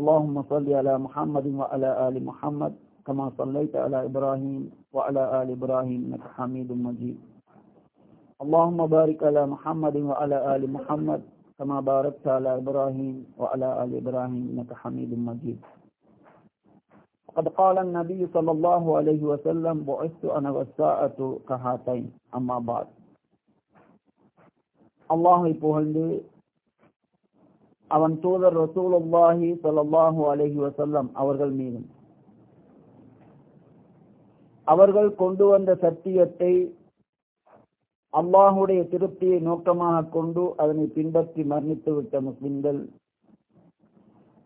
اللهم صل على محمد وعلى آل محمد كما صليت على إبراهيم وعلى آل إبراهيم إنك حميد مجيد. اللهم بارك على محمد وعلى آل محمد كما باركت على إبراهيم وعلى آل إبراهيم إنك حميد مجيد. قد قال النبي صلى الله عليه وسلم بعثت أنا والساعة كهاتين. أما بعد. الله يبوهل அவன் தூதர் ரசூலுல்லாஹி ஸல்லல்லாஹு அலஹி வசல்லம் அவர்கள் மீதும். அவர்கள் கொண்டு வந்த சத்தியத்தை அல்லாஹுடைய திருப்தியை நோக்கமாக கொண்டு அதனை பின்பற்றி மரணித்து விட்ட முஸ்லிம்கள்.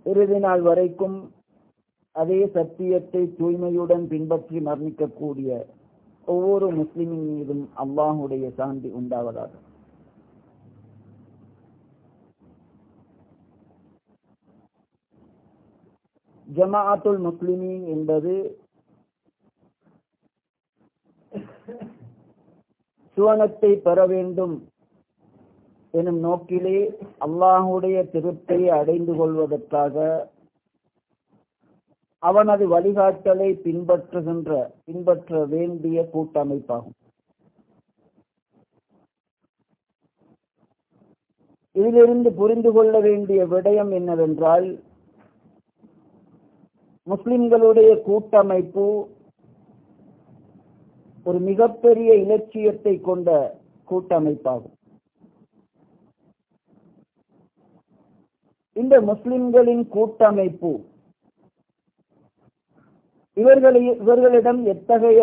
இறுதி நாள் வரைக்கும் அதே சத்தியத்தை தூய்மையுடன் பின்பற்றி மரணிக்கக்கூடிய ஒவ்வொரு முஸ்லிமின் மீதும் அல்லாஹுடைய சாந்தி உண்டாவதாக. ஜமாஅத்துல் முஸ்லிமீன் என்பது சுவனத்தை பெற வேண்டும் எனும் நோக்கிலே அல்லாஹுடைய திருப்தியை அடைந்து கொள்வதற்காக அவனது வழிகாட்டலை பின்பற்றுகின்ற பின்பற்ற வேண்டிய கூட்டமைப்பாகும். இதிலிருந்து புரிந்து கொள்ள வேண்டிய விடயம் என்னவென்றால் முஸ்லிம்களுடைய கூட்டமைப்பு ஒரு மிகப்பெரிய இலட்சியத்தை கொண்ட கூட்டமைப்பாகும். இந்த முஸ்லிம்களின் கூட்டமைப்பு இவர்களை இவர்களிடம் எத்தகைய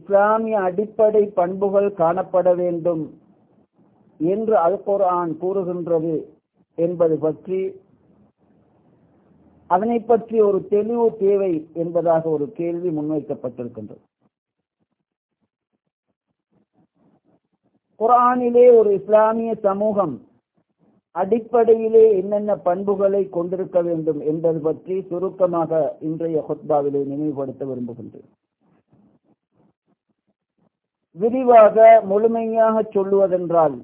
இஸ்லாமிய அடிப்படை பண்புகள் காணப்பட வேண்டும் என்று அல் குர்ஆன் கூறுகின்றது என்பது பற்றி அதனை பற்றி ஒரு தெளிவு தேவை என்பதாக ஒரு கேள்வி முன்வைக்கப்பட்டிருக்கின்றது. குரானிலே ஒரு இஸ்லாமிய சமூகம் அடிப்படையிலே என்னென்ன பண்புகளை கொண்டிருக்க வேண்டும் என்பது பற்றி சுருக்கமாக இன்றைய ஹொத்பாவிலே நினைவுபடுத்த விரும்புகின்றேன். விரிவாக முழுமையாக சொல்லுவதென்றால்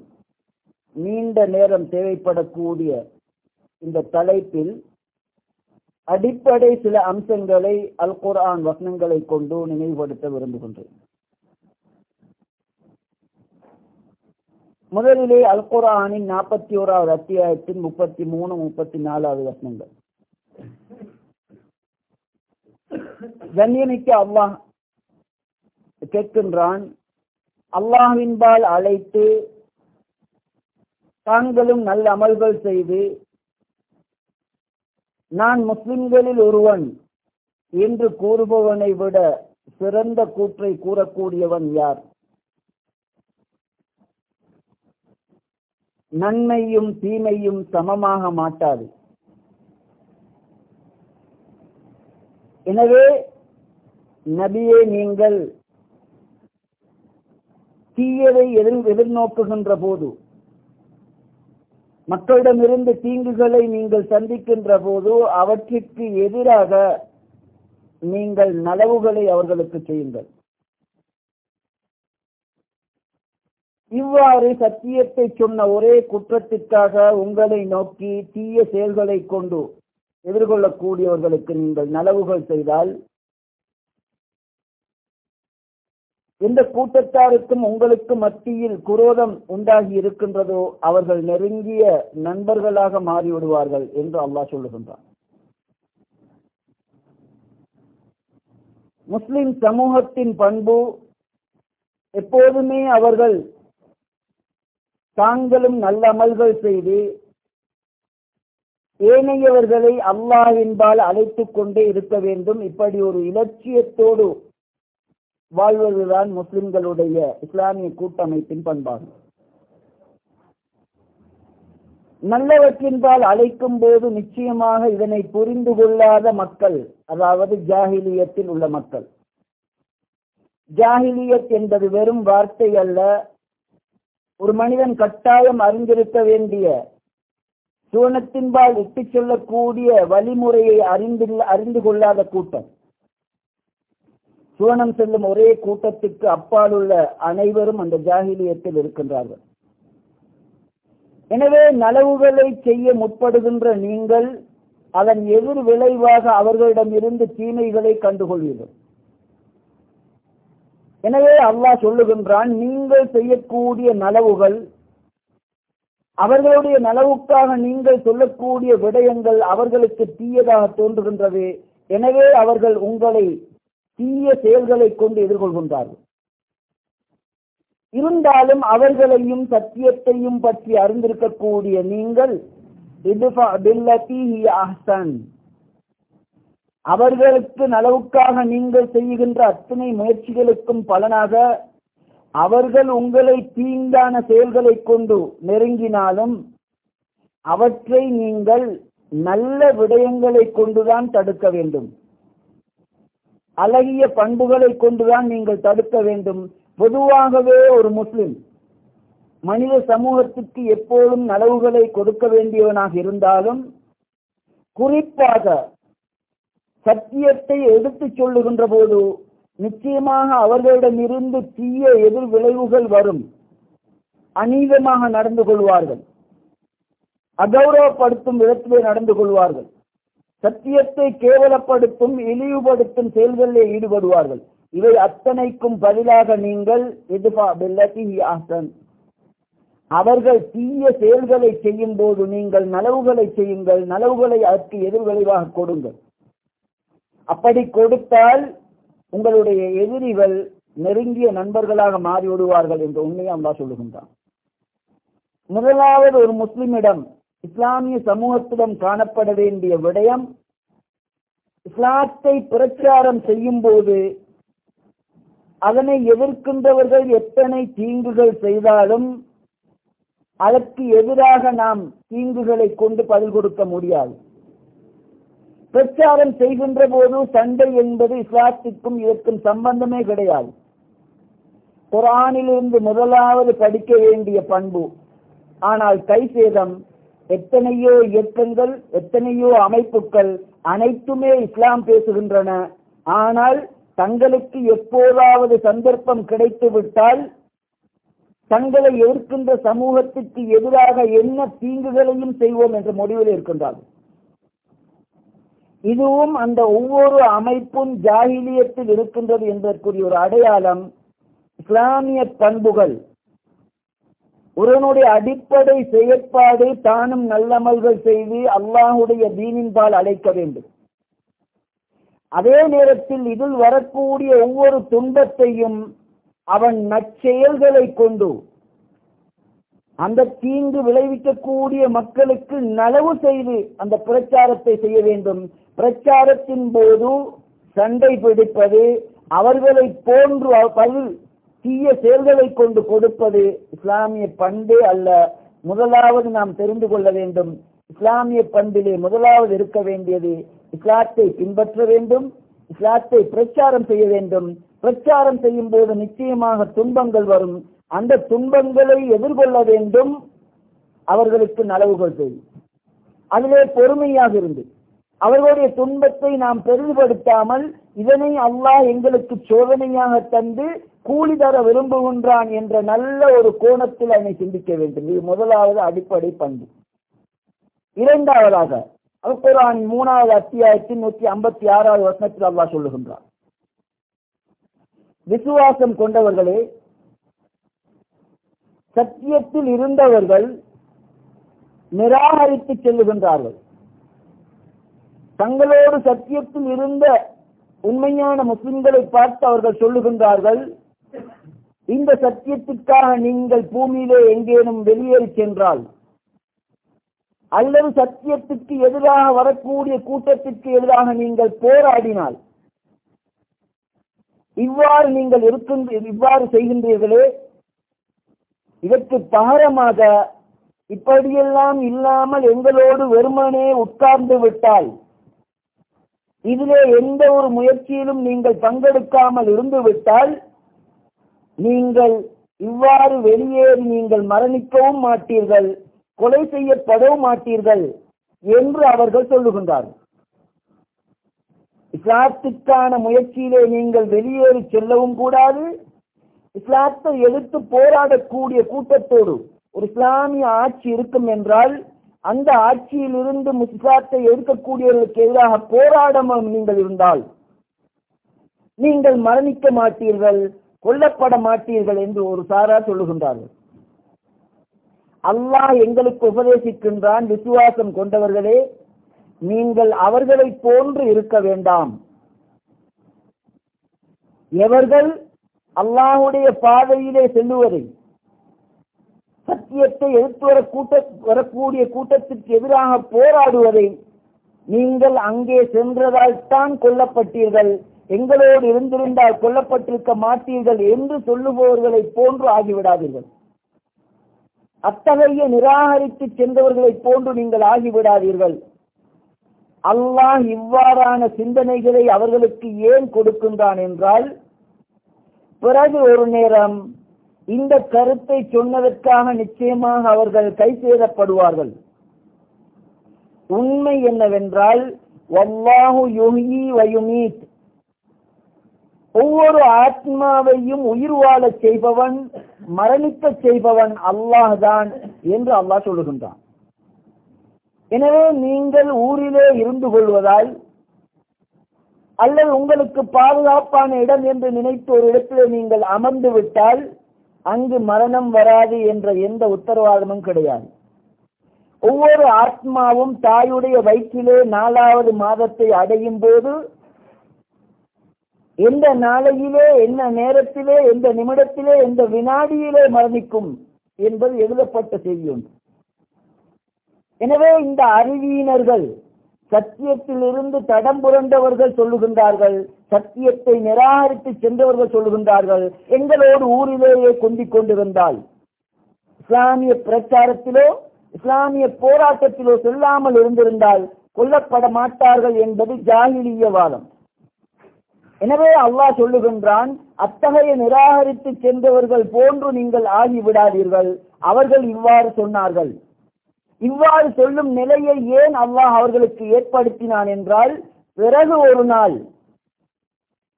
நீண்ட நேரம் தேவைப்படக்கூடிய இந்த தலைப்பில் அடிப்படை சில அம்சங்களை அல் குர்ஆன் வசனங்களை கொண்டு நினைவுபடுத்த விரும்புகின்றேன். முதலிலே அல் குரானின் நாற்பத்தி ஓராவது அத்தியாயத்தின் முப்பத்தி மூணு முப்பத்தி நாலாவது வசனங்கள். கண்ணியமிக்க அல்லாஹ் கேட்கின்றான் அல்லாஹின்பால் அழைத்து தாங்களும் நல்ல அமல்கள் செய்து நான் முஸ்லிம்களில் ஒருவன் என்று கூறுபவனை விட சிறந்த கூற்றை கூறக்கூடியவன் யார்? நன்மையும் தீமையும் சமமாக மாட்டாது. எனவே நபியே நீங்கள் தீயவை எதிர் எதிர்நோக்குகின்ற போது மக்களிடமிருந்து தீங்குகளை நீங்கள் சந்திக்கின்ற போது அவற்றிற்கு எதிராக நீங்கள் நலவுகளை அவர்களுக்கு செய்யுங்கள். இவ்வாறு சத்தியத்தை சொன்ன ஒரே குற்றத்திற்காக உங்களை நோக்கி தீய செயல்களை கொண்டு எதிர்கொள்ளக்கூடியவர்களுக்கு நீங்கள் நலவுகள் செய்தால் எந்த கூட்டத்தாருக்கும் உங்களுக்கு மத்தியில் குரோதம் உண்டாகி இருக்கின்றதோ அவர்கள் நெருங்கிய நண்பர்களாக மாறிவிடுவார்கள் என்று அல்லாஹ் சொல்லுகின்றார் முஸ்லிம் சமூகத்தின் பண்பு எப்போதுமே அவர்கள் தாங்களும் நல்ல அமல்கள் செய்து ஏனையவர்களை அல்லாஹின்பால் அழைத்துக் கொண்டே இருக்க வேண்டும். இப்படி ஒரு இலட்சியத்தோடு வாழ்வதுதான் முஸ்லிம்களுடைய இஸ்லாமிய கூட்டமைப்பின் பண்பாகும் நல்லவற்றின்பால் அழைக்கும் போது நிச்சயமாக இதனை புரிந்து கொள்ளாத மக்கள் அதாவது ஜாகிலியத்தில் உள்ள மக்கள். ஜாகிலியத் என்பது வெறும் வார்த்தை அல்ல ஒரு மனிதன் கட்டாயம் அறிந்திருக்க வேண்டிய சுவனத்தின்பால் இட்டுச் செல்லக்கூடிய வழிமுறையை அறிந்து அறிந்து கொள்ளாத கூட்டம். சுவனம் செல்லும் ஒரே கூட்டத்துக்கு அப்பால் உள்ள அனைவரும் அந்த ஜாகிலியத்தில் இருக்கின்றார்கள். எனவே நலவுகளை செய்ய முற்படுகின்ற நீங்கள் அதன் எதிர் விளைவாக அவர்களிடம் இருந்து தீமைகளை கண்டுகொள்வீர்கள். எனவே அல்லாஹ் சொல்லுகின்றான் நீங்கள் செய்யக்கூடிய நலவுகள் அவர்களுடைய நலவுக்காக நீங்கள் சொல்லக்கூடிய விடயங்கள் அவர்களுக்கு தீயதாக தோன்றுகின்றது. எனவே அவர்கள் உங்களை தீய செயல்களை கொண்டு எதிர்கொள்கின்றார்கள். இருந்தாலும் அவர்களையும் சத்தியத்தையும் பற்றி அறிந்திருக்கக்கூடிய நீங்கள் அவர்களுக்கு நலவுக்காக நீங்கள் செய்கின்ற அத்தனை முயற்சிகளுக்கும் பலனாக அவர்கள் உங்களை தீங்கான செயல்களை கொண்டு நெருங்கினாலும் அவற்றை நீங்கள் நல்ல விடயங்களை கொண்டுதான் தடுக்க வேண்டும். அழகிய பண்புகளை கொண்டுதான் நீங்கள் தடுக்க வேண்டும். பொதுவாகவே ஒரு முஸ்லிம் மனித சமூகத்துக்கு எப்போதும் நலவுகளை கொடுக்க வேண்டியவனாக இருந்தாலும் குறிப்பாக சத்தியத்தை எடுத்துச் சொல்லுகின்ற போது நிச்சயமாக அவர்களிடமிருந்து தீய எதிர் விளைவுகள் வரும். அநீதமாக நடந்து கொள்வார்கள். அகௌரவப்படுத்தும் விதத்திலே நடந்து கொள்வார்கள். சத்தியத்தை கேவலப்படுத்தும் இழிவுபடுத்தும் செயல்களில் ஈடுபடுவார்கள். இவை அத்தனைக்கும் பதிலாக நீங்கள் அவர்கள் தீய செயல்களை செய்யும் போது நீங்கள் நலவுகளை செய்யுங்கள் நலவுகளை அதற்கு எதிர்விளைவாக கொடுங்கள். அப்படி கொடுத்தால் உங்களுடைய எதிரிகள் நெருங்கிய நண்பர்களாக மாறிவிடுவார்கள் என்று உண்மையை அல்லா சொல்லுகின்றான். முதலாவது ஒரு முஸ்லிமிடம் இஸ்லாமிய சமூகத்திடம் காணப்பட வேண்டிய விடயம் இஸ்லாத்தை பிரச்சாரம் செய்யும் போது அதனை எதிர்க்கின்றவர்கள் எத்தனை தீங்குகள் செய்தாலும் அதற்கு எதிராக நாம் தீங்குகளை கொண்டு பதில் கொடுக்க முடியாது. பிரச்சாரம் செய்கின்ற போது சண்டை என்பது இஸ்லாத்திற்கும் இதற்கும் சம்பந்தமே கிடையாது. குரானிலிருந்து முதலாவது படிக்க வேண்டிய பண்பு. ஆனால் கை சேதம் எத்தனையோ இயக்கங்கள் எத்தனையோ அமைப்புகள் அனைத்துமே இஸ்லாம் பேசுகின்றன. ஆனால் தங்களுக்கு எப்போதாவது சந்தர்ப்பம் கிடைத்து விட்டால் தங்களை எதிர்க்கின்ற சமூகத்திற்கு எதிராக என்ன தீங்குகளையும் செய்வோம் என்ற முடிவில் இருக்கின்றார்கள். இதுவும் அந்த ஒவ்வொரு அமைப்பும் ஜாகிலியத்தில் இருக்கின்றது என்பதற்குரிய ஒரு அடையாளம் இஸ்லாமிய பண்புகள். ஒருவனுடைய அடிப்படை செயற்பாடு தானும் நல்லமல்கள் செய்து அல்லாஹுடைய தீனின்பால் அழைக்க வேண்டும். அதே நேரத்தில் இதில் வரக்கூடிய ஒவ்வொரு துன்பத்தையும் அவன் நற்செயல்களை கொண்டு அந்த தீங்கு விளைவிக்கக்கூடிய மக்களுக்கு நலவு செய்து அந்த பிரச்சாரத்தை செய்ய வேண்டும். பிரச்சாரத்தின் போது சண்டை பிடிப்பது அவர்களை போன்று தீய செயல்களை கொண்டு கொடுப்பது இஸ்லாமிய பண்பே அல்ல. முதலாவது நாம் தெரிந்து கொள்ள வேண்டும். இஸ்லாமிய பண்பிலே முதலாவது இருக்க வேண்டியது இஸ்லாத்தை பின்பற்ற வேண்டும் இஸ்லாத்தை பிரச்சாரம் செய்ய வேண்டும். பிரச்சாரம் செய்யும் போது நிச்சயமாக துன்பங்கள் வரும். அந்த துன்பங்களை எதிர்கொள்ள வேண்டும். அவர்களுக்கு நலவுகள் செய்யும் அதிலே பொறுமையாக இருந்து. அவர்களுடைய துன்பத்தை நாம் பெரிதுபடுத்தாமல் இதனை அல்லாஹ் எங்களுக்கு சோதனையாக தந்து கூலி தர விரும்புகின்றான் என்ற நல்ல ஒரு கோணத்தில் அதனை சிந்திக்க வேண்டும். இது முதலாவது அடிப்படை பண்பு. இரண்டாவதாக அல்குரான் மூணாவது அத்தியாயத்தின் நூத்தி ஐம்பத்தி ஆறாவது வசனத்தில் அல்லா சொல்லுகின்றார் விசுவாசம் கொண்டவர்களே சத்தியத்தில் இருந்தவர்கள் நிராகரித்து செல்லுகின்றார்கள். தங்களோடு சத்தியத்தில் இருந்த உண்மையான முஸ்லிம்களை பார்த்து அவர்கள் சொல்லுகின்றார்கள் இந்த சத்தியத்திற்காக நீங்கள் பூமியிலே எங்கேனும் வெளியேறி சென்றால் அல்லது சத்தியத்துக்கு எதிராக வரக்கூடிய கூட்டத்திற்கு எதிராக நீங்கள் போராடினால் இவ்வாறு நீங்கள் இருக்கின்ற இவ்வாறு செய்கின்றீர்களே இதற்கு பகரமாக இப்படியெல்லாம் இல்லாமல் எங்களோடு வெறுமனே உட்கார்ந்து விட்டால் இதிலே எந்த ஒரு முயற்சியிலும் நீங்கள் பங்கெடுக்காமல் இருந்து விட்டால் நீங்கள் இவ்வாறு வெளியேறி நீங்கள் மரணிக்கவும் மாட்டீர்கள் கொலை செய்யப்படவும் மாட்டீர்கள் என்று அவர்கள் சொல்லுகின்றார்கள். இஸ்லாத்துக்கான முயற்சியிலே நீங்கள் வெளியேறி செல்லவும் கூடாது. இஸ்லாத்தை எதிர்த்து போராடக்கூடிய கூட்டத்தோடு ஒரு இஸ்லாமிய ஆட்சி இருக்கும் என்றால் அந்த ஆட்சியில் இருந்து இஸ்லாத்தை எதிர்க்கக்கூடியவர்களுக்கு எதிராக போராடமும் நீங்கள் இருந்தால் நீங்கள் மரணிக்க மாட்டீர்கள். கொல்லப்பட மாட்டீர்கள் என்று ஒரு சாரா சொல்லுகின்றார்கள். அல்லாஹ் எங்களுக்கு உபதேசிக்கின்றான் விசுவாசம் கொண்டவர்களே நீங்கள் அவர்களை போன்று இருக்க வேண்டாம். எவர்கள் அல்லாஹுடைய பாதையிலே செல்லுவதை சத்தியத்தை எடுத்து வர கூட்ட வரக்கூடிய கூட்டத்திற்கு எதிராக போராடுவதை நீங்கள் அங்கே சென்றதால் தான் கொல்லப்பட்டீர்கள். எங்களோடு இருந்திருந்தால் கொல்லப்பட்டிருக்க மாட்டீர்கள் என்று சொல்லுபவர்களை போன்று ஆகிவிடாதீர்கள். அத்தகைய நிராகரித்து சென்றவர்களை போன்று நீங்கள் ஆகிவிடாதீர்கள். அல்லாஹ் இவ்வாறான சிந்தனைகளை அவர்களுக்கு ஏன் கொடுக்கின்றான் என்றால் பிறகு ஒரு நேரம் இந்த கருத்தை சொன்னதற்காக நிச்சயமாக அவர்கள் கை சேதப்படுவார்கள் உண்மை என்னவென்றால் வல்லாஹு யுஹி வயுமீத் ஒவ்வொரு ஆத்மாவையும் உயிர் வாழச் செய்பவன் மரணிக்க செய்பவன் அல்லாஹ் தான் என்று அல்லாஹ் சொல்லுகின்றான். எனவே நீங்கள் ஊரிலே இருந்து கொள்வதால் அல்லது உங்களுக்கு பாதுகாப்பான இடம் என்று நினைத்து ஒரு இடத்திலே நீங்கள் அமர்ந்து விட்டால் அங்கு மரணம் வராது என்ற எந்த உத்தரவாதமும் கிடையாது. ஒவ்வொரு ஆத்மாவும் தாயுடைய வயிற்றிலே நாலாவது மாதத்தை அடையும் போது எந்த நாளையிலே என்ன நேரத்திலே எந்த நிமிடத்திலே எந்த வினாடியிலே மரணிக்கும் என்பது எழுதப்பட்ட செய்தி ஒன்று எனவே இந்த அறிவியினர்கள் சத்தியத்திலிருந்து தடம் புரண்டவர்கள் சொல்லுகின்றார்கள் சத்தியத்தை நிராகரித்து சென்றவர்கள் சொல்லுகின்றார்கள் எங்களோடு ஊரிலேயே கொண்டிக் கொண்டிருந்தால் இஸ்லாமிய பிரச்சாரத்திலோ இஸ்லாமிய போராட்டத்திலோ செல்லாமல் இருந்திருந்தால் கொல்லப்பட மாட்டார்கள் என்பது ஜாகிலிய வாதம். எனவே அல்லாஹ் சொல்லுகின்றான் அத்தகைய நிராகரித்து சென்றவர்கள் போன்று நீங்கள் ஆகிவிடாதீர்கள். அவர்கள் இவ்வாறு சொன்னார்கள். இவ்வாறு சொல்லும் நிலையை ஏன் அல்லாஹ் அவர்களுக்கு ஏற்படுத்தினான் என்றால் பிறகு ஒரு நாள்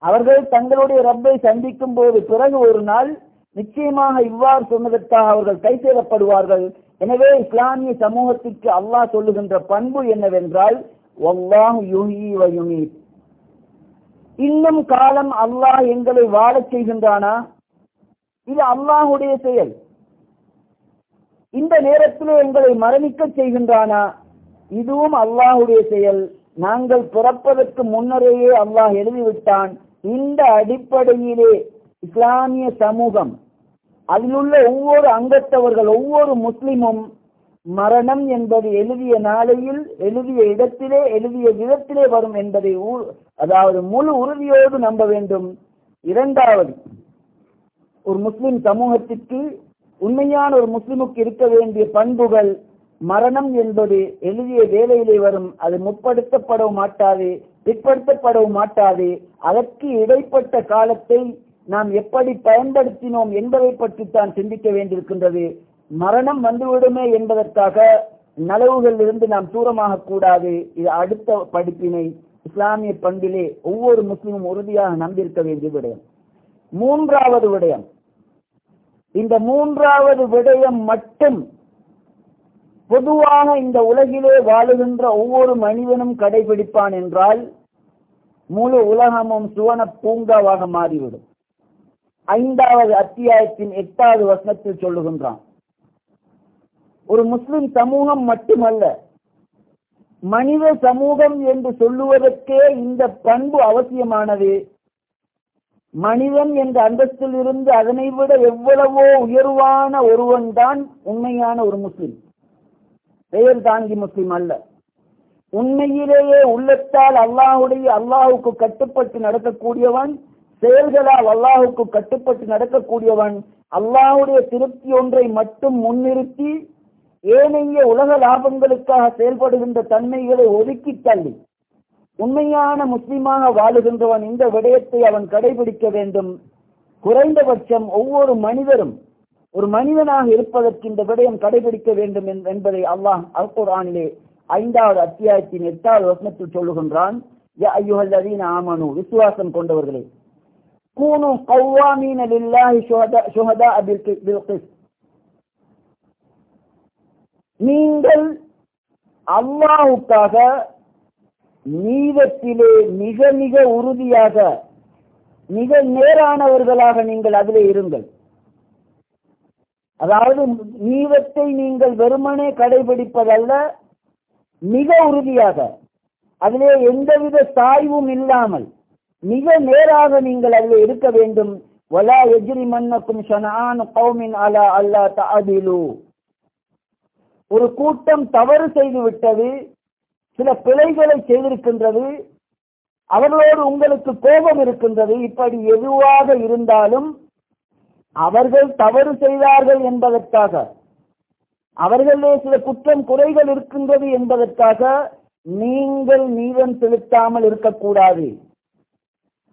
அவர்கள் தங்களுடைய ரப்பை சந்திக்கும் போது பிறகு ஒரு நாள் நிச்சயமாக இவ்வாறு சொன்னதற்காக அவர்கள் கை சேரப்படுவார்கள் எனவே இஸ்லாமிய சமூகத்திற்கு அல்லாஹ் சொல்லுகின்ற பண்பு என்னவென்றால் இன்னும் காலம் அல்லாஹ் எங்களை வாழச் செய்கின்றானா? இது அல்லாஹுடைய செயல். இந்த நேரத்திலே எங்களை மரணிக்க செய்கின்றானா? இதுவும் அல்லாஹுடைய செயல். நாங்கள் பிறப்பதற்கு முன்னரேயே அல்லாஹ் எழுதிவிட்டான். இந்த அடிப்படையிலே இஸ்லாமிய சமூகம் அதிலுள்ள ஒவ்வொரு அங்கத்தவர்கள் ஒவ்வொரு முஸ்லிமும் மரணம் என்பது எழுதிய நாளையில் எழுதிய இடத்திலே எழுதிய விதத்திலே வரும் என்பதை அதாவது முழு உறுதியோடு நம்ப வேண்டும். இரண்டாவது ஒரு முஸ்லிம் சமூகத்திற்கு உண்மையான ஒரு முஸ்லிமுக்கு இருக்க வேண்டிய பண்புகள் மரணம் என்பது எழுதிய வேலையிலே வரும் அது முற்படுத்தப்படவும் மாட்டாது பிற்படுத்தப்படவும் மாட்டாது. அதற்கு இடைப்பட்ட காலத்தை நாம் எப்படி பயன்படுத்தினோம் என்பதை பற்றித்தான் சிந்திக்க வேண்டியிருக்கின்றது. மரணம் வந்துவிடுமே என்பதற்காக நலவுகளிலிருந்து நாம் தூரமாக கூடாது. இது அடுத்த படிப்பினை இஸ்லாமிய பண்பிலே ஒவ்வொரு முஸ்லிமும் உறுதியாக நம்பியிருக்க வேண்டிய விடயம். மூன்றாவது விடயம். இந்த மூன்றாவது விடயம் மட்டும் பொதுவாக இந்த உலகிலே வாழுகின்ற ஒவ்வொரு மனிதனும் கடைபிடிப்பான் என்றால் முழு உலகமும் சுவன பூங்காவாக மாறிவிடும். ஐந்தாவது அத்தியாயத்தின் எட்டாவது வசனத்தில் சொல்லுகின்றான். ஒரு முஸ்லிம் சமூகம் மட்டுமல்ல மனித சமூகம் என்று சொல்லுவதற்கே இந்த பண்பு அவசியமானது. மனிதன் என்ற அந்தஸ்தில் இருந்து அதனை விட எவ்வளவோ உயர்வான ஒருவன் தான் உண்மையான ஒரு முஸ்லிம். பெயர் தாங்கி முஸ்லிம் அல்ல. உண்மையிலேயே உள்ளத்தால் அல்லாஹுடைய அல்லாஹுக்கு கட்டுப்பட்டு நடக்கக்கூடியவன் செயல்களால் அல்லாஹுக்கு கட்டுப்பட்டு நடக்கக்கூடியவன் அல்லாஹுடைய திருப்தி ஒன்றை மட்டும் முன்னிறுத்தி ஏனைய உலக லாபங்களுக்காக செயல்படுகின்ற தன்மைகளை ஒதுக்கி தள்ளி உண்மையான முஸ்லிமாக வாழுகின்றவன் இந்த விடயத்தை அவன் கடைபிடிக்க வேண்டும். குறைந்தபட்சம் ஒவ்வொரு மனிதரும் ஒரு மனிதனாக இருப்பதற்கு இந்த விடயம் கடைபிடிக்க வேண்டும் என்பதை அல்லாஹ் அல்குரானிலே ஐந்தாவது அத்தியாயத்தின் எட்டாவது வசனத்தில் சொல்லுகின்றான். ஆமனு விசுவாசம் கொண்டவர்களே கூனு கௌவாமீன லில்லாஹி ஷுஹதா பில் நீங்கள் அல்லாவுக்காக நீதத்திலே மிக மிக உறுதியாக மிக நேரானவர்களாக நீங்கள் அதிலே இருங்கள். அதாவது நீதத்தை நீங்கள் வெறுமனே கடைபிடிப்பதல்ல மிக உறுதியாக அதிலே எந்தவித சாய்வும் இல்லாமல் மிக நேராக நீங்கள் அதில் இருக்க வேண்டும். வலா எஜ்ரி மன்னக்கும் ஷனான் கௌமின் அலா அல்லா தஅதிலு. ஒரு கூட்டம் தவறு செய்து விட்டது சில பிழைகளை செய்திருக்கின்றது அவர்களோடு உங்களுக்கு கோபம் இருக்கின்றது இப்படி எதுவாக இருந்தாலும் அவர்கள் தவறு செய்தார்கள் என்பதற்காக அவர்களே சில குற்றம் குறைகள் இருக்கின்றது என்பதற்காக நீங்கள் நீதம் செலுத்தாமல் இருக்கக்கூடாது.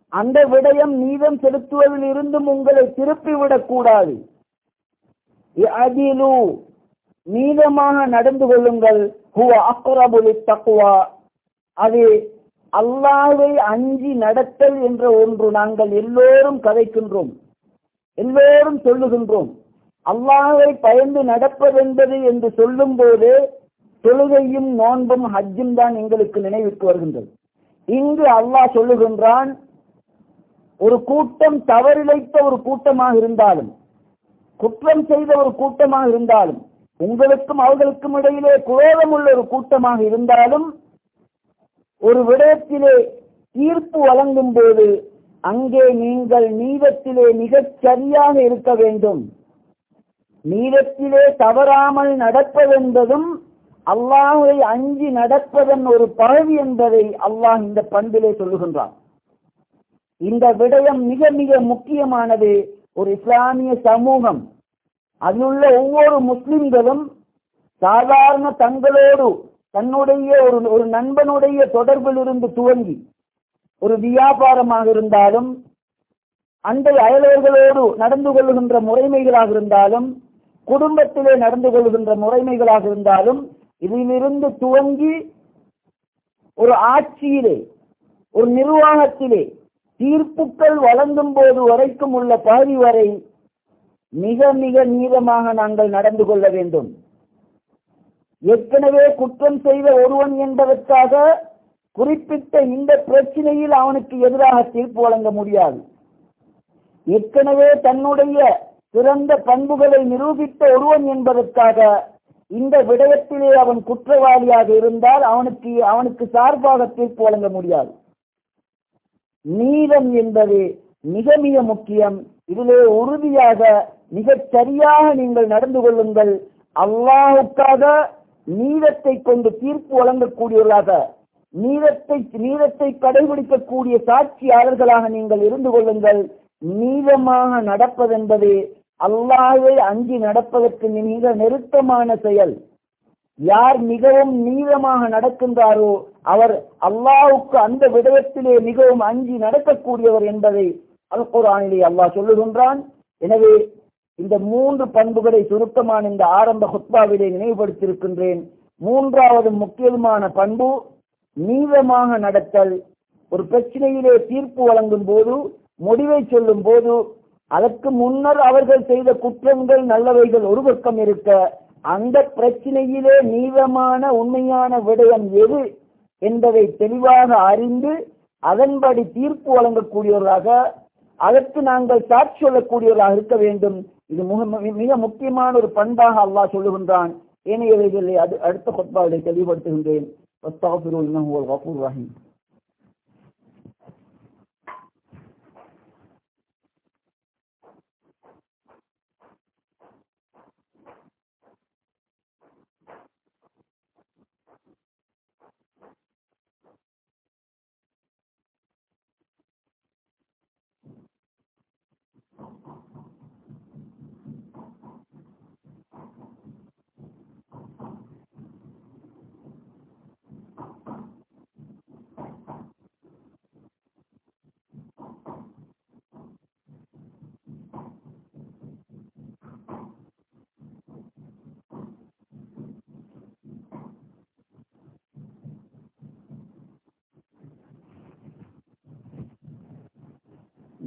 அந்த விடயம் நீதம் செலுத்துவதில் இருந்தும் உங்களை திருப்பிவிடக் கூடாது நீதமாக நடந்து கொள்ளுங்கள். ஹுவ அக்ரபுலி தக்குவா அது அல்லாவை அஞ்சி நடத்தல் என்ற ஒன்று நாங்கள் எல்லோரும் கதைக்கின்றோம். எல்லோரும் சொல்லுகின்றோம். அல்லாவை பயந்து நடப்பதென்பது என்று சொல்லும் போது தொழுகையும் நோன்பும் ஹஜ்ஜும் தான் எங்களுக்கு நினைவிற்கு வருகின்றது. இங்கு அல்லாஹ் சொல்லுகின்றான் ஒரு கூட்டம் தவறிழைத்த ஒரு கூட்டமாக இருந்தாலும் குற்றம் செய்த ஒரு கூட்டமாக இருந்தாலும் உங்களுக்கும் அவர்களுக்கும் இடையிலே குரோதம் உள்ள ஒரு கூட்டமாக இருந்தாலும் ஒரு விடயத்திலே தீர்ப்பு வழங்கும் போது அங்கே நீங்கள் நீதத்திலே மிகச் சரியாக இருக்க வேண்டும். நீதத்திலே தவறாமல் நடப்பதென்பதும் அல்லாஹை அஞ்சி நடப்பதன் ஒரு பகுதி என்பதை அல்லாஹ் இந்த பண்பிலே சொல்லுகின்றான். இந்த விடயம் மிக மிக முக்கியமானது ஒரு இஸ்லாமிய சமூகம் அதிலுள்ள ஒவ்வொரு முஸ்லிம்களும் சாதாரண தங்களோடு தன்னுடைய ஒரு ஒரு நண்பனுடைய தொடர்பில் இருந்து துவங்கி ஒரு வியாபாரமாக இருந்தாலும் அண்டை அயலவர்களோடு நடந்து கொள்கின்ற முறைமைகளாக இருந்தாலும் குடும்பத்திலே நடந்து கொள்கின்ற முறைமைகளாக இருந்தாலும் இதிலிருந்து துவங்கி ஒரு ஆட்சியிலே ஒரு நிர்வாகத்திலே தீர்ப்புகள் வழங்கும் போது வரைக்கும் உள்ள பகுதி வரை மிக மிக நீளமாக நாங்கள் நடந்து கொள்ள வேண்டும். ஏற்கனவே குற்றம் செய்த ஒருவன் என்பதற்காக குறிப்பிட்ட இந்த பிரச்சனையில் அவனுக்கு எதிராக தீர்ப்பு வழங்க முடியாது. ஏற்கனவே தன்னுடைய சிறந்த பண்புகளை நிரூபித்த ஒருவன் என்பதற்காக இந்த விடயத்திலே அவன் குற்றவாளியாக இருந்தால் அவனுக்கு அவனுக்கு சார்பாக தீர்ப்பு வழங்க முடியாது. நீதம் என்பது மிக மிக முக்கியம். இதிலே உறுதியாக மிகச் சரியாக நீங்கள் நடந்து கொள்ளுங்கள். அல்லாஹுக்காக நீதத்தை கொண்டு தீர்ப்பு வழங்கக்கூடியவர்களாக நீதத்தை நீதத்தை கடைபிடிக்கக்கூடிய சாட்சியாளர்களாக நீங்கள் இருந்து கொள்ளுங்கள். நீதமாக நடப்பதென்பது அல்லாவை அஞ்சி நடப்பதற்கு மிக நெருக்கமான செயல். யார் மிகவும் நீளமாக நடக்கின்றாரோ அவர் அல்லாஹுக்கு அந்த விடயத்திலே மிகவும் அஞ்சி நடக்கக்கூடியவர் என்பதை அல் குரானிலே அல்லாஹ் சொல்லுகின்றான். எனவே இந்த மூன்று பண்புகளை சுருக்கமான இந்த ஆரம்ப ஹுத்பாவிலே நினைவுபடுத்தியிருக்கின்றேன். மூன்றாவது முக்கியமான பண்பு நீளமாக நடத்தல். ஒரு பிரச்சனையிலே தீர்ப்பு வழங்கும் போது முடிவை சொல்லும் போது அதற்கு முன்னர் அவர்கள் செய்த குற்றங்கள் நல்லவைகள் ஒரு பக்கம் இருக்க அந்த பிரச்சனையிலே நீளமான உண்மையான விடயம் எது என்பதை தெளிவாக அறிந்து அதன்படி தீர்ப்பு வழங்கக்கூடியவர்களாக அதற்கு நாங்கள் சாட்சி சொல்லக்கூடியவர்களாக இருக்க வேண்டும். இது மிக முக்கியமான ஒரு பண்பாக அல்லாஹ் சொல்லுகின்றான். ஏனையவைகளை அது அடுத்த கொத்பாவை தெளிவுபடுத்துகின்றேன்.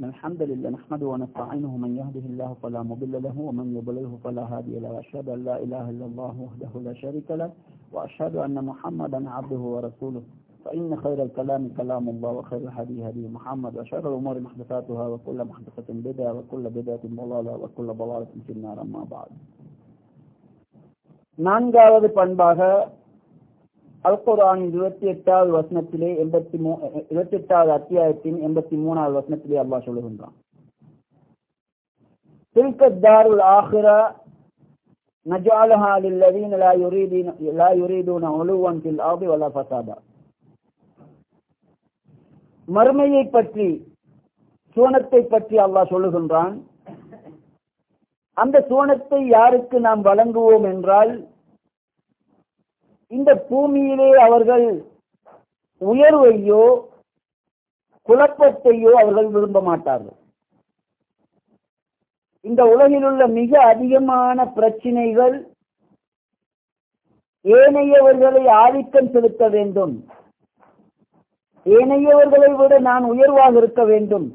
إن الحمد لله نحمده ونستعينه من يهده الله فلا مضل له ومن يضلله فلا هادي له وأشهد أن لا إله إلا الله وحده لا شريك له وأشهد أن محمدا عبده ورسوله. فإن خير الكلام كلام الله وخير الحديث هدي محمد وشر الأمور محدثاتها وكل محدثة بدعة وكل بدعة ضلالة وكل ضلالة في النار أما بعد. நான்காவது பண்பாக அல் குர்ஆனின் இருபத்தி எட்டாவது வசனத்திலே எண்பத்தி மூ இருபத்தி எட்டாவது அத்தியாயத்தின் எண்பத்தி மூணாவது வசனத்திலே அல்லாஹ் சொல்லுகின்றான் تلك الدار الآخرة نجعلها للذين لا يريدون لا يريدون علوا في الأرض ولا فسادا மறுமையை பற்றி சுவனத்தை பற்றி அல்லாஹ் சொல்லுகின்றான் அந்த சுவனத்தை யாருக்கு நாம் வழங்குவோம் என்றால் இந்த பூமியிலே அவர்கள் உயர்வையோ குழப்பத்தையோ அவர்கள் விரும்ப மாட்டார்கள். இந்த உலகில் உள்ள மிக அதிகமான பிரச்சினைகள் ஏனையவர்களை ஆதிக்கம் செலுத்த வேண்டும். ஏனையவர்களை விட நான் உயர்வாக இருக்க வேண்டும்.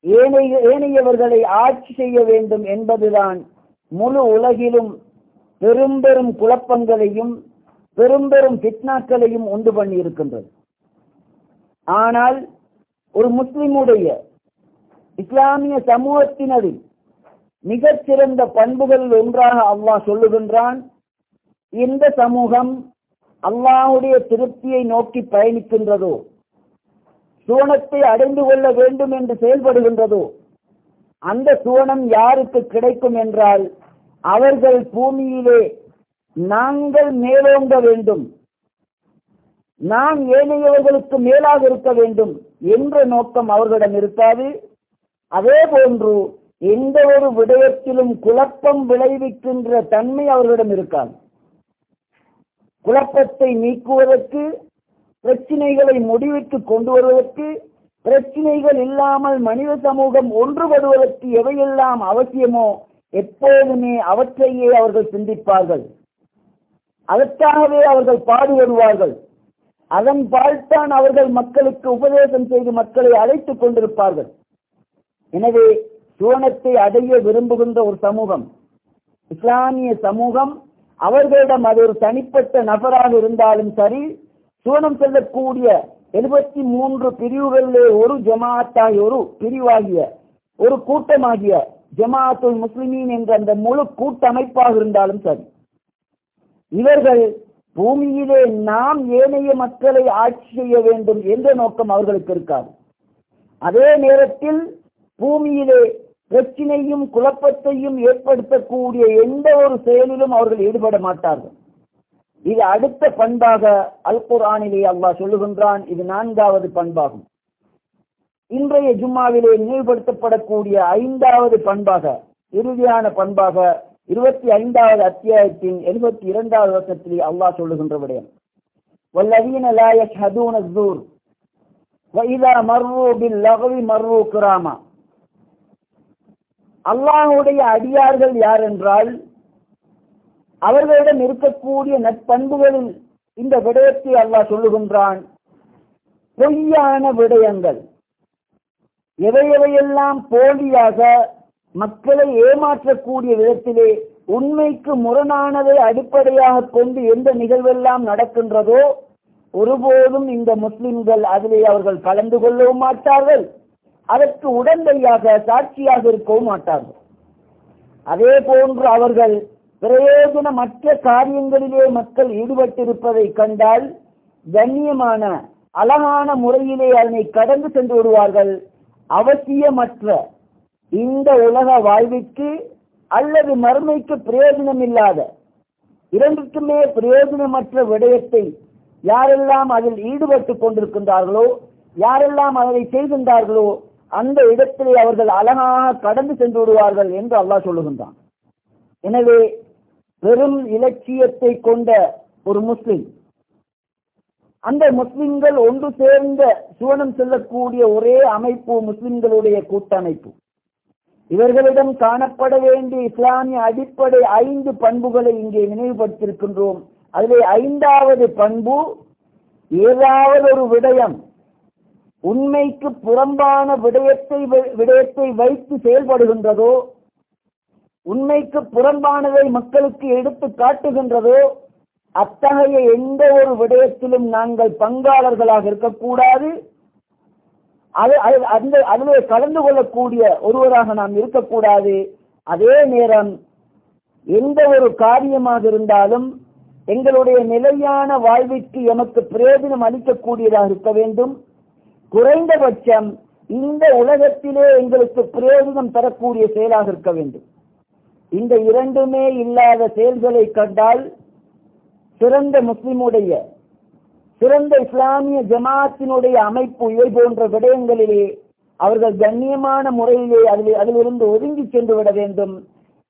ஏனைய ஏனையவர்களை ஆட்சி செய்ய வேண்டும் என்பதுதான் முழு உலகிலும் பெரும் பெரும் குழப்பங்களையும் பெரும் பெரும் பிட்னாக்களையும் உண்டு பண்ணி இருக்கின்றது ஆனால் ஒரு முஸ்லிமுடைய இஸ்லாமிய சமூகத்தினரில் மிகச்சிறந்த பண்புகள் ஒன்றாக அல்லாஹ் சொல்லுகின்றான். இந்த சமூகம் அல்லாஹுடைய திருப்தியை நோக்கி பயணிக்கின்றதோ சுவனத்தை அடைந்து கொள்ள வேண்டும் என்று செயல்படுகின்றதோ அந்த சுவனம் யாருக்கு கிடைக்கும் என்றால் அவர்கள் பூமியிலே நாங்கள் மேலோங்க வேண்டும். நான் ஏனையவர்களுக்கு மேலாக இருக்க வேண்டும் என்ற நோக்கம் அவர்களிடம் இருக்காது. அதே போன்று எந்த ஒரு விடயத்திலும் குழப்பம் விளைவிக்கின்ற தன்மை அவர்களிடம் இருக்காது. குழப்பத்தை நீக்குவதற்கு பிரச்சினைகளை முடிவுக்கு கொண்டு வருவதற்கு பிரச்சினைகள் இல்லாமல் மனித சமூகம் ஒன்றுபடுவதற்கு எவையெல்லாம் அவசியமோ எப்போதுமே அவற்றையே அவர்கள் சிந்திப்பார்கள். அதற்காகவே அவர்கள் பாடி வருவார்கள். அதன் பால்தான் அவர்கள் மக்களுக்கு உபதேசம் செய்து மக்களை அழைத்துக் கொண்டிருப்பார்கள். எனவே சுவனத்தை அடைய விரும்புகின்ற ஒரு சமூகம் இஸ்லாமிய சமூகம் அவர்களிடம் அது ஒரு தனிப்பட்ட நபராக இருந்தாலும் சரி சுவனம் செல்லக்கூடிய எழுபத்தி மூன்று பிரிவுகளிலே ஒரு ஜமாத்தாகிய ஒரு பிரிவாகிய ஒரு கூட்டமாகிய ஜமாத்துல் முஸ்லிமீன் என்ற அந்த முழு கூட்டமைப்பாக இருந்தாலும் சரி. இவர்கள் பூமியிலே நாம் ஏனைய மக்களை ஆட்சி செய்ய வேண்டும் என்ற நோக்கம் அவர்களுக்கு இருக்காது. அதே நேரத்தில் பூமியிலே பிரச்சினையும் குழப்பத்தையும் ஏற்படுத்தக்கூடிய எந்த ஒரு செயலிலும் அவர்கள் ஈடுபட மாட்டார்கள். இது அடுத்த பண்பாக அல் குரானிலே அல்லாஹ் சொல்லுகின்றான் இது நான்காவது பண்பாகும். இன்றைய ஜும்மாவிலே நினைவுபடுத்தப்படக்கூடிய ஐந்தாவது பண்பாக இறுதியான பண்பாக இருபத்தி ஐந்தாவது அத்தியாயத்தின் எழுபத்தி இரண்டாவது வருஷத்திலே அல்லாஹ் சொல்லுகின்ற விடயம் والذين لا يشهدون الزور وإذا مروا باللغو مروا كراما அல்லாஹுடைய அடியார்கள் யார் என்றால் அவர்களிடம் இருக்கக்கூடிய நற்பண்புகளில் இந்த விடயத்தை அல்லாஹ் சொல்லுகின்றான் பொய்யான விடயங்கள் எவை எவையெல்லாம் போலியாக மக்களை ஏமாற்றக்கூடிய விதத்திலே உண்மைக்கு முரணானதை அடிப்படையாக கொண்டு எந்த நிகழ்வெல்லாம் நடக்கின்றதோ ஒருபோதும் இந்த முஸ்லிம்கள் அதிலே அவர்கள் கலந்து கொள்ளவும் மாட்டார்கள். அதற்கு உடந்தையாக சாட்சியாக இருக்கவும் மாட்டார்கள். அதே போன்று அவர்கள் பிரயோஜனமற்ற காரியங்களிலே மக்கள் ஈடுபட்டிருப்பதை கண்டால் கண்ணியமான அழகான முறையிலே அதனை கடந்து சென்று விடுவார்கள். அவசியமற்ற இந்த உலக வாழ்விற்கு அல்லது மறுமைக்கு பிரயோஜனம் இல்லாத இரண்டுக்குமே பிரயோஜனமற்ற விடயத்தை யாரெல்லாம் அதில் ஈடுபட்டு கொண்டிருக்கின்றார்களோ யாரெல்லாம் அதனை செய்கின்றார்களோ அந்த இடத்திலே அவர்கள் அழகாக கடந்து சென்று விடுவார்கள் என்று அல்லாஹ் சொல்லுகின்றான். எனவே பெரும் இலட்சியத்தை கொண்ட ஒரு முஸ்லிம் அந்த முஸ்லிம்கள் ஒன்று சேர்ந்த சுவனம் செல்லக்கூடிய ஒரே அமைப்பு முஸ்லிம்களுடைய கூட்டமைப்பு. இவர்களிடம் காணப்பட வேண்டிய இஸ்லாமிய அடிப்படை ஐந்து பண்புகளை இங்கே நினைவுபடுத்தியிருக்கின்றோம். அதிலே ஐந்தாவது பண்பு ஏதாவது ஒரு விடயம் உண்மைக்கு புறம்பான விடயத்தை விடயத்தை வைத்து செயல்படுகின்றதோ உண்மைக்கு புறம்பானதை மக்களுக்கு எடுத்து காட்டுகின்றதோ அத்தகைய எந்த ஒரு விடயத்திலும் நாங்கள் பங்காளர்களாக இருக்கக்கூடாது. அந்த அதிலே கலந்து கொள்ளக்கூடிய ஒருவராக நாம் இருக்கக்கூடாது. அதே நேரம் எந்த ஒரு காரியமாக இருந்தாலும் எங்களுடைய நிலையான வாழ்விற்கு எமக்கு பிரயோஜனம் அளிக்கக்கூடியதாக இருக்க வேண்டும். குறைந்தபட்சம் இந்த உலகத்திலே எங்களுக்கு பிரயோஜனம் தரக்கூடிய செயலாக இருக்க வேண்டும். இந்த இரண்டுமே இல்லாத செயல்களை கண்டால் சிறந்த முஸ்லிமுடைய சிறந்த இஸ்லாமிய ஜமாத்தினுடைய அமைப்பு இவை போன்ற விடயங்களிலே அவர்கள் கண்ணியமான முறையிலே அதில் அதிலிருந்து ஒதுங்கி சென்று விட வேண்டும்.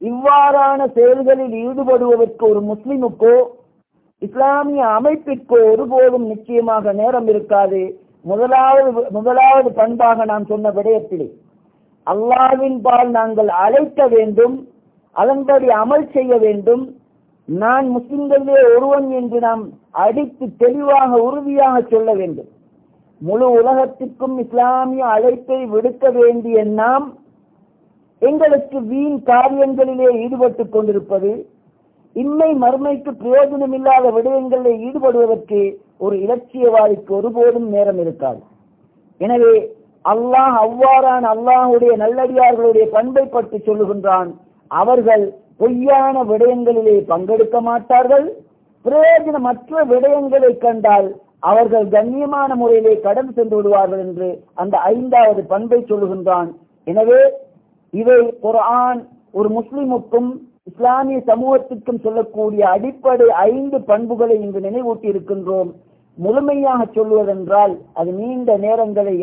இவ்வாறான செயல்களில் ஈடுபடுவதற்கு ஒரு முஸ்லிமுக்கோ இஸ்லாமிய அமைப்பிற்கோ ஒருபோதும் நிச்சயமாக நேரம் இருக்காது. முதலாவது முதலாவது பண்பாக நான் சொன்ன விடயத்திலே அல்லாவின் பால் நாங்கள் அழைக்க வேண்டும் அதன்படி அமல் செய்ய வேண்டும் நான் முஸ்லிம்களிலே ஒருவன் என்று நாம் அடித்து தெளிவாக உறுதியாக சொல்ல வேண்டும். முழு உலகத்திற்கும் இஸ்லாமிய அழைப்பை விடுக்க வேண்டிய நாம் எங்களுக்கு வீண் காரியங்களிலே ஈடுபட்டுக் கொண்டிருப்பது இன்மை மறுமைக்கு பிரயோஜனம் இல்லாத விடயங்களில் ஈடுபடுவதற்கு ஒரு இலட்சியவாதிக்கு ஒருபோதும் நேரம் இருக்காது. எனவே அல்லாஹ் அவ்வாறான அல்லாஹுடைய நல்லடியார்களுடைய பண்பை பற்றி சொல்லுகின்றான். அவர்கள் பொய்யான விடயங்களிலே பங்கெடுக்க மாட்டார்கள். பிரயோஜனமற்ற விடயங்களை கண்டால் அவர்கள் கண்ணியமான முறையிலே கடந்து சென்று விடுவார்கள் என்று அந்த ஐந்தாவது பண்பை சொல்லுகின்றான். எனவே இவை குரான் ஒரு முஸ்லிமுக்கும் இஸ்லாமிய சமூகத்திற்கும் சொல்லக்கூடிய அடிப்படை ஐந்து பண்புகளை இங்கு நினைவூட்டி இருக்கின்றோம். முழுமையாக சொல்வதென்றால் அது நீண்ட நேரங்களை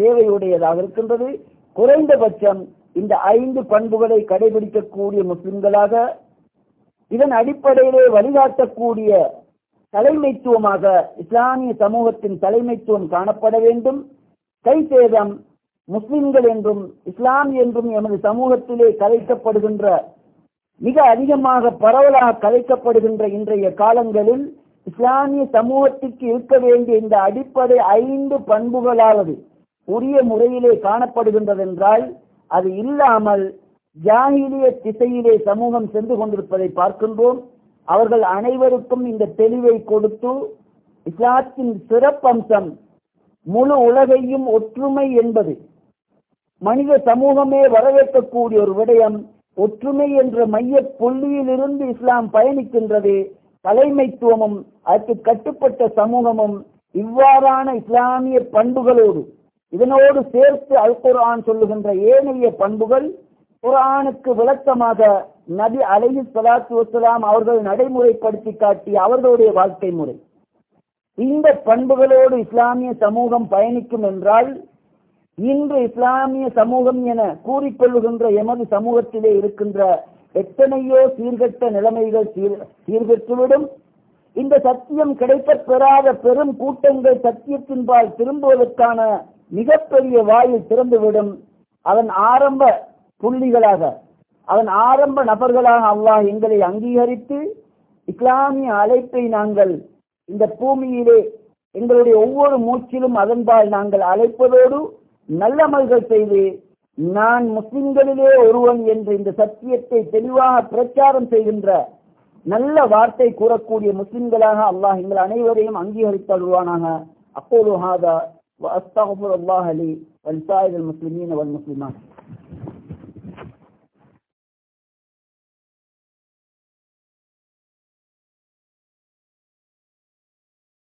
தேவையுடையதாக இருக்கின்றது. குறைந்தபட்சம் இந்த ஐந்து பண்புகளை கடைபிடிக்கக்கூடிய முஸ்லிம்களாக இதன் அடிப்படையிலே வழிகாட்டக்கூடிய தலைமைத்துவமாக இஸ்லாமிய சமூகத்தின் தலைமைத்துவம் காணப்பட வேண்டும். கை சேதம் முஸ்லிம்கள் என்றும் இஸ்லாம் என்றும் எமது சமூகத்திலே கலைக்கப்படுகின்ற மிக அதிகமாக பரவலாக கலைக்கப்படுகின்ற இன்றைய காலங்களில் இஸ்லாமிய சமூகத்திற்கு இருக்க வேண்டிய இந்த அடிப்படை ஐந்து பண்புகளாவது உரிய முறையிலே காணப்படுகின்றதென்றால் அது இல்லாமல் ஜாகிலிய திசையிலே சமூகம் சென்று கொண்டிருப்பதை பார்க்கின்றோம். அவர்கள் அனைவருக்கும் இந்த தெளிவை கொடுத்து இஸ்லாத்தின் சிறப்பம்சம் முழு உலகையும் ஒற்றுமை என்பது. மனித சமூகமே வரவேற்கக்கூடிய ஒரு விடயம் ஒற்றுமை என்ற மைய புள்ளியிலிருந்து இஸ்லாம் பயணிக்கின்றது. தலைமைத்துவமும் அதற்கு கட்டுப்பட்ட சமூகமும் இவ்வாறான இஸ்லாமிய பண்புகளோடு இதனோடு சேர்த்து அல் குரான் சொல்லுகின்ற ஏனைய பண்புகள் குரானுக்கு விளக்கமாக நபி அலைஹி சலாத்து வசலாம் அவர்கள் நடைமுறைப்படுத்தி காட்டிய அவர்களுடைய வாழ்க்கை முறை. இந்த பண்புகளோடு இஸ்லாமிய சமூகம் பயணிக்கும் என்றால் இன்று இஸ்லாமிய சமூகம் என கூறிக்கொள்ளுகின்ற எமது சமூகத்திலே இருக்கின்ற எத்தனையோ சீர்கெட்ட நிலைமைகள் சீர் சீர்கெட்டுவிடும். இந்த சத்தியம் கிடைக்கப் பெறாத பெரும் கூட்டங்கள் சத்தியத்தின்பால் திரும்புவதற்கான மிகப்பெரிய வாயில் திறந்துவிடும் அதன் ஆரம்ப புள்ளிகளாக அதன் ஆரம்ப நபர்களாக அல்லாஹ் எங்களை அங்கீகரித்து இஸ்லாமிய அழைப்பை நாங்கள் இந்த பூமியிலே எங்களுடைய ஒவ்வொரு மூச்சிலும் அதன்பால் நாங்கள் அழைப்பதோடு நல்லமல்கள் செய்து நான் முஸ்லிம்களிலே ஒருவன் என்று இந்த சத்தியத்தை தெளிவாக பிரச்சாரம் செய்கின்ற நல்ல வார்த்தை கூறக்கூடிய முஸ்லிம்களாக அல்லாஹ் எங்கள் அனைவரையும் அங்கீகரித்தருவானாக அப்போது ஹாதா وأستغفر الله لي ولسائر المسلمين والمسلمات.